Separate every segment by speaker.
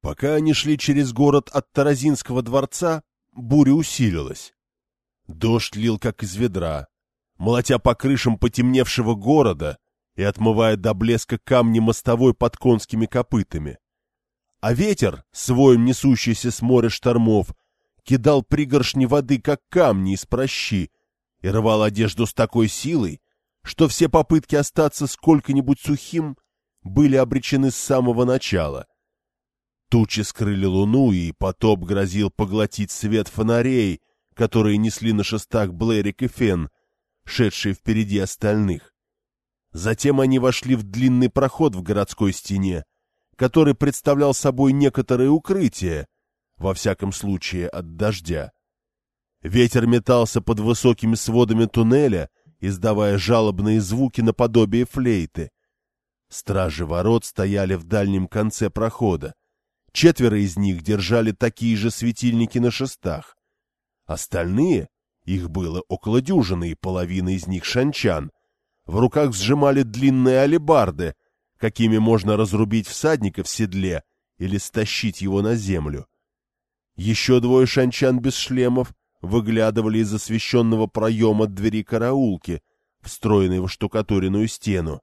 Speaker 1: Пока они шли через город от Таразинского дворца, буря усилилась. Дождь лил как из ведра, молотя по крышам потемневшего города и отмывая до блеска камни мостовой под конскими копытами. А ветер, своим несущийся с моря штормов, кидал пригоршни воды, как камни из прощи, и рвал одежду с такой силой, что все попытки остаться сколько-нибудь сухим были обречены с самого начала. Тучи скрыли луну, и потоп грозил поглотить свет фонарей, которые несли на шестах Блэрик и Фен, шедшие впереди остальных. Затем они вошли в длинный проход в городской стене, который представлял собой некоторое укрытие, во всяком случае от дождя. Ветер метался под высокими сводами туннеля, издавая жалобные звуки наподобие флейты. Стражи ворот стояли в дальнем конце прохода. Четверо из них держали такие же светильники на шестах. Остальные, их было около дюжины, и половина из них шанчан, в руках сжимали длинные алебарды, какими можно разрубить всадника в седле или стащить его на землю. Еще двое шанчан без шлемов выглядывали из освещенного проема двери караулки, встроенной в штукатуренную стену,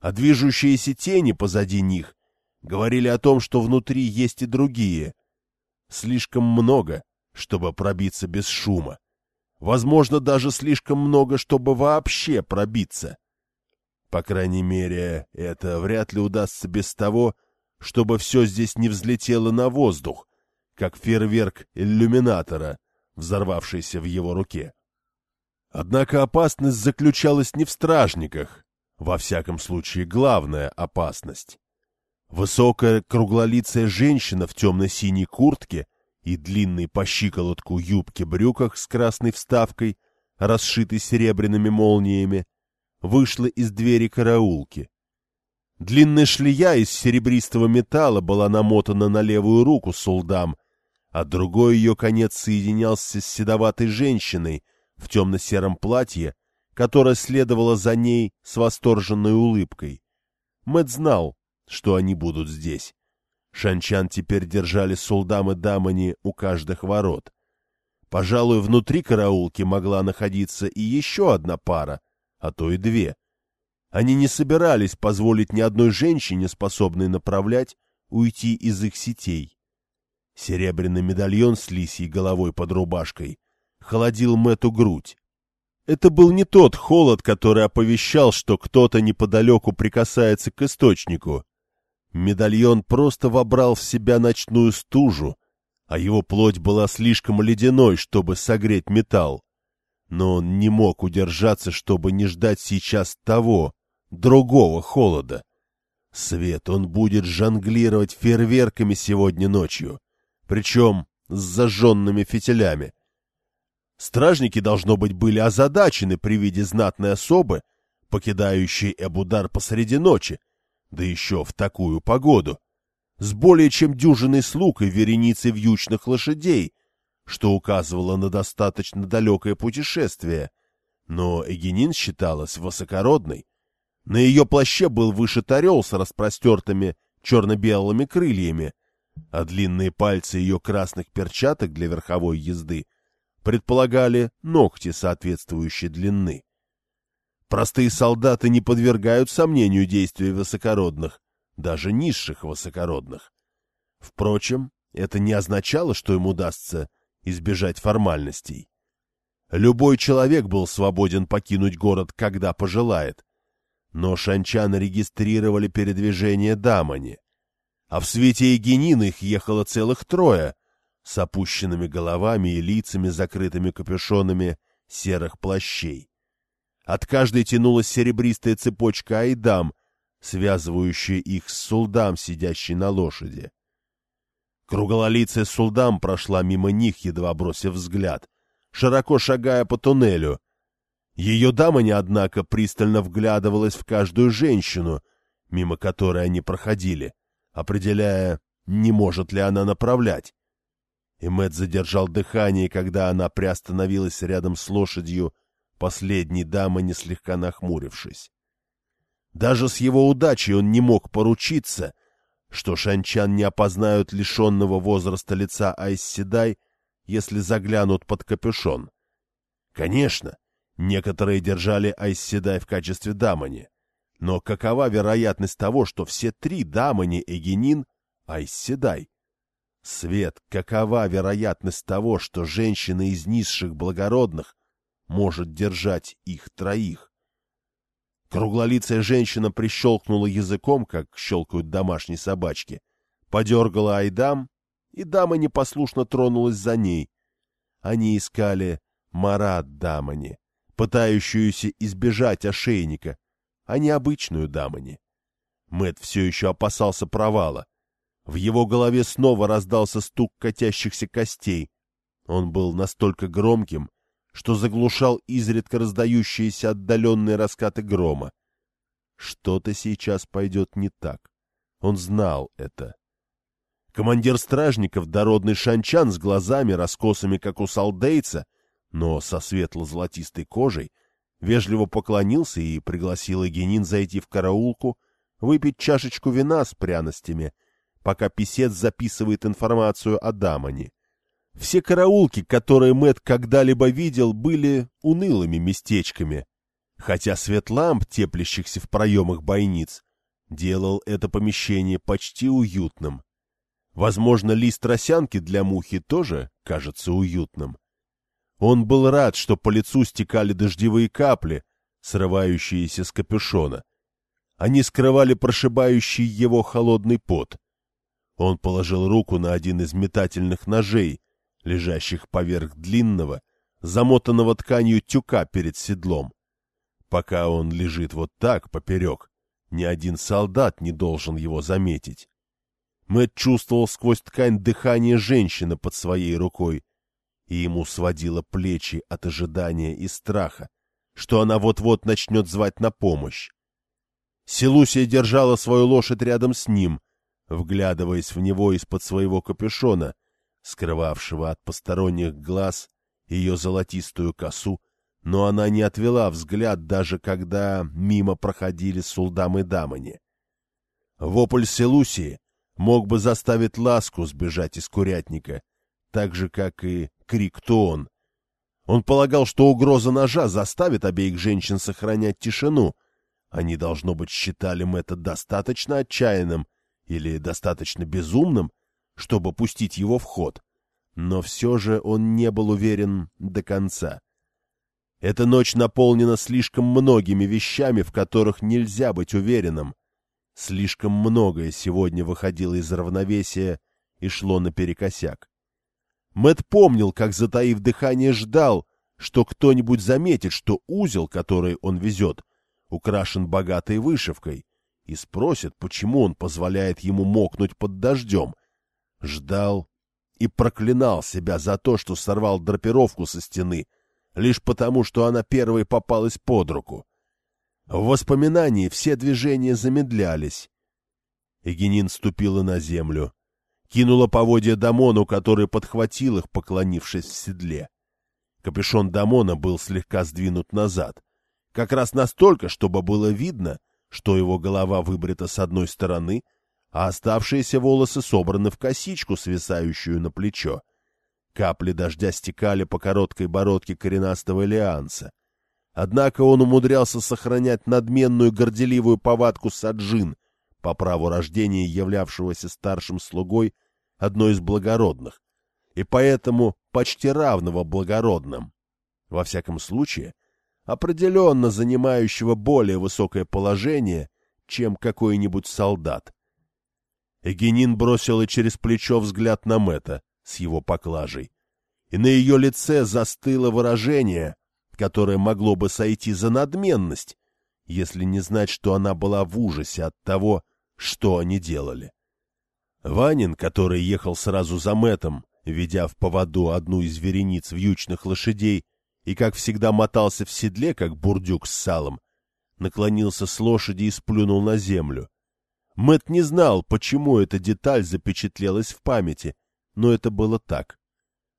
Speaker 1: а движущиеся тени позади них говорили о том, что внутри есть и другие. Слишком много, чтобы пробиться без шума. Возможно, даже слишком много, чтобы вообще пробиться. По крайней мере, это вряд ли удастся без того, чтобы все здесь не взлетело на воздух, как фейерверк иллюминатора, взорвавшийся в его руке. Однако опасность заключалась не в стражниках, во всяком случае главная опасность. Высокая круглолицая женщина в темно-синей куртке и длинной по щиколотку юбке брюках с красной вставкой, расшитой серебряными молниями, вышла из двери караулки. Длинная шлея из серебристого металла была намотана на левую руку сулдам, а другой ее конец соединялся с седоватой женщиной в темно-сером платье, которая следовала за ней с восторженной улыбкой. Мэт знал, что они будут здесь. Шанчан теперь держали сулдам и дамани у каждых ворот. Пожалуй, внутри караулки могла находиться и еще одна пара, а то и две. Они не собирались позволить ни одной женщине, способной направлять, уйти из их сетей. Серебряный медальон с лисьей головой под рубашкой холодил Мэту грудь. Это был не тот холод, который оповещал, что кто-то неподалеку прикасается к источнику. Медальон просто вобрал в себя ночную стужу, а его плоть была слишком ледяной, чтобы согреть металл. Но он не мог удержаться, чтобы не ждать сейчас того, другого холода. Свет он будет жонглировать фейерверками сегодня ночью причем с зажженными фитилями. Стражники, должно быть, были озадачены при виде знатной особы, покидающей Эбудар посреди ночи, да еще в такую погоду, с более чем дюжиной слуг и вереницей вьючных лошадей, что указывало на достаточно далекое путешествие. Но Эгенин считалась высокородной. На ее плаще был вышит орел с распростертыми черно-белыми крыльями, а длинные пальцы ее красных перчаток для верховой езды предполагали ногти соответствующей длины. Простые солдаты не подвергают сомнению действия высокородных, даже низших высокородных. Впрочем, это не означало, что им удастся избежать формальностей. Любой человек был свободен покинуть город, когда пожелает, но шанчаны регистрировали передвижение Дамани а в свете Егенин их ехало целых трое, с опущенными головами и лицами, закрытыми капюшонами серых плащей. От каждой тянулась серебристая цепочка айдам, связывающая их с сулдам, сидящей на лошади. Круглолицая сулдам прошла мимо них, едва бросив взгляд, широко шагая по туннелю. Ее даманя, однако, пристально вглядывалась в каждую женщину, мимо которой они проходили — определяя, не может ли она направлять. И Мэтт задержал дыхание, когда она приостановилась рядом с лошадью последней дамы, не слегка нахмурившись. Даже с его удачей он не мог поручиться, что шанчан не опознают лишенного возраста лица Айсседай, если заглянут под капюшон. Конечно, некоторые держали Айсседай в качестве дамани, но какова вероятность того, что все три дамани Эгенин — Айсседай? Свет, какова вероятность того, что женщина из низших благородных может держать их троих? Круглолицая женщина прищелкнула языком, как щелкают домашние собачки, подергала Айдам, и дама непослушно тронулась за ней. Они искали Марат Дамани, пытающуюся избежать ошейника, а не обычную Дамани. Мэт все еще опасался провала. В его голове снова раздался стук катящихся костей. Он был настолько громким, что заглушал изредка раздающиеся отдаленные раскаты грома. Что-то сейчас пойдет не так. Он знал это. Командир стражников, дородный шанчан с глазами, раскосами, как у салдейца, но со светло-золотистой кожей, вежливо поклонился и пригласил Эгенин зайти в караулку, выпить чашечку вина с пряностями, пока писец записывает информацию о Дамане. Все караулки, которые Мэт когда-либо видел, были унылыми местечками, хотя свет ламп, теплящихся в проемах бойниц, делал это помещение почти уютным. Возможно, лист росянки для мухи тоже кажется уютным. Он был рад, что по лицу стекали дождевые капли, срывающиеся с капюшона. Они скрывали прошибающий его холодный пот. Он положил руку на один из метательных ножей, лежащих поверх длинного, замотанного тканью тюка перед седлом. Пока он лежит вот так, поперек, ни один солдат не должен его заметить. Мэтт чувствовал сквозь ткань дыхание женщины под своей рукой, и ему сводило плечи от ожидания и страха, что она вот-вот начнет звать на помощь. Селусия держала свою лошадь рядом с ним, вглядываясь в него из-под своего капюшона, скрывавшего от посторонних глаз ее золотистую косу, но она не отвела взгляд, даже когда мимо проходили Сулдам и Дамани. Вопль Селусии мог бы заставить ласку сбежать из курятника, так же, как и крик Туон. Он полагал, что угроза ножа заставит обеих женщин сохранять тишину. Они, должно быть, считали это достаточно отчаянным или достаточно безумным, чтобы пустить его в ход, но все же он не был уверен до конца. Эта ночь наполнена слишком многими вещами, в которых нельзя быть уверенным. Слишком многое сегодня выходило из равновесия и шло наперекосяк. Мэт помнил, как, затаив дыхание, ждал, что кто-нибудь заметит, что узел, который он везет, украшен богатой вышивкой, и спросит, почему он позволяет ему мокнуть под дождем, ждал и проклинал себя за то, что сорвал драпировку со стены, лишь потому, что она первой попалась под руку. В воспоминании все движения замедлялись. Эгенин ступила на землю, кинула поводья Дамону, который подхватил их, поклонившись в седле. Капюшон Дамона был слегка сдвинут назад, как раз настолько, чтобы было видно, что его голова выбрита с одной стороны, а оставшиеся волосы собраны в косичку, свисающую на плечо. Капли дождя стекали по короткой бородке коренастого лианца. Однако он умудрялся сохранять надменную горделивую повадку саджин, по праву рождения являвшегося старшим слугой одной из благородных, и поэтому почти равного благородным. Во всяком случае, определенно занимающего более высокое положение, чем какой-нибудь солдат. Эгенин бросила через плечо взгляд на Мэтта с его поклажей, и на ее лице застыло выражение, которое могло бы сойти за надменность, если не знать, что она была в ужасе от того, что они делали. Ванин, который ехал сразу за Мэтом, ведя в поводу одну из верениц вьючных лошадей и, как всегда, мотался в седле, как бурдюк с салом, наклонился с лошади и сплюнул на землю. Мэт не знал, почему эта деталь запечатлелась в памяти, но это было так.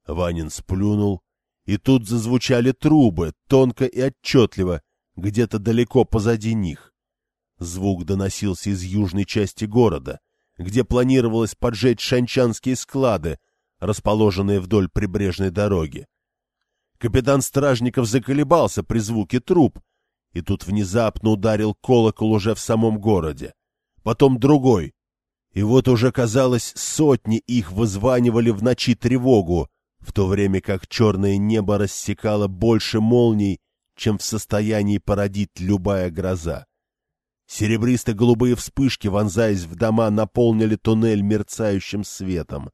Speaker 1: Ванин сплюнул, и тут зазвучали трубы, тонко и отчетливо, где-то далеко позади них. Звук доносился из южной части города, где планировалось поджечь шанчанские склады, расположенные вдоль прибрежной дороги. Капитан Стражников заколебался при звуке труп, и тут внезапно ударил колокол уже в самом городе. Потом другой. И вот уже, казалось, сотни их вызванивали в ночи тревогу, в то время как черное небо рассекало больше молний, чем в состоянии породить любая гроза. Серебристо-голубые вспышки, вонзаясь в дома, наполнили туннель мерцающим светом.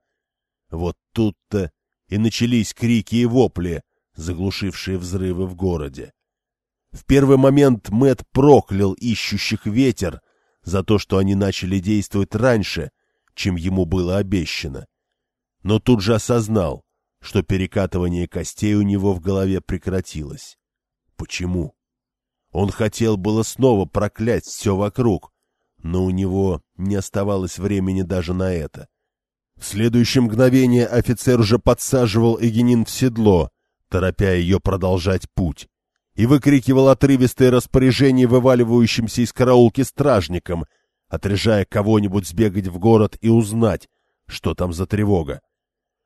Speaker 1: Вот тут-то и начались крики и вопли, заглушившие взрывы в городе. В первый момент Мэт проклял ищущих ветер за то, что они начали действовать раньше, чем ему было обещано. Но тут же осознал, что перекатывание костей у него в голове прекратилось. Почему? Он хотел было снова проклясть все вокруг, но у него не оставалось времени даже на это. В следующее мгновение офицер уже подсаживал Эгенин в седло, торопя ее продолжать путь, и выкрикивал отрывистые распоряжения вываливающимся из караулки стражникам, отряжая кого-нибудь сбегать в город и узнать, что там за тревога.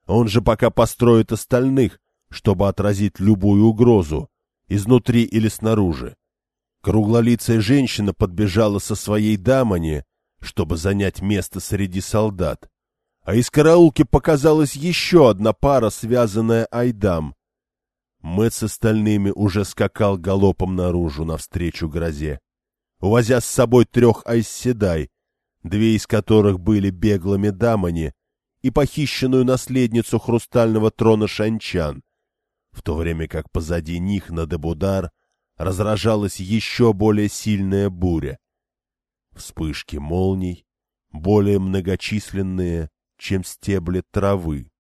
Speaker 1: Он же пока построит остальных, чтобы отразить любую угрозу, изнутри или снаружи. Круглолицая женщина подбежала со своей дамани, чтобы занять место среди солдат. А из караулки показалась еще одна пара, связанная Айдам. Мэт с остальными уже скакал галопом наружу навстречу грозе, увозя с собой трех айсседай, две из которых были беглыми дамани, и похищенную наследницу хрустального трона Шанчан, в то время как позади них на Дебудар разражалась еще более сильная буря. Вспышки молний, более многочисленные, чем стебли травы.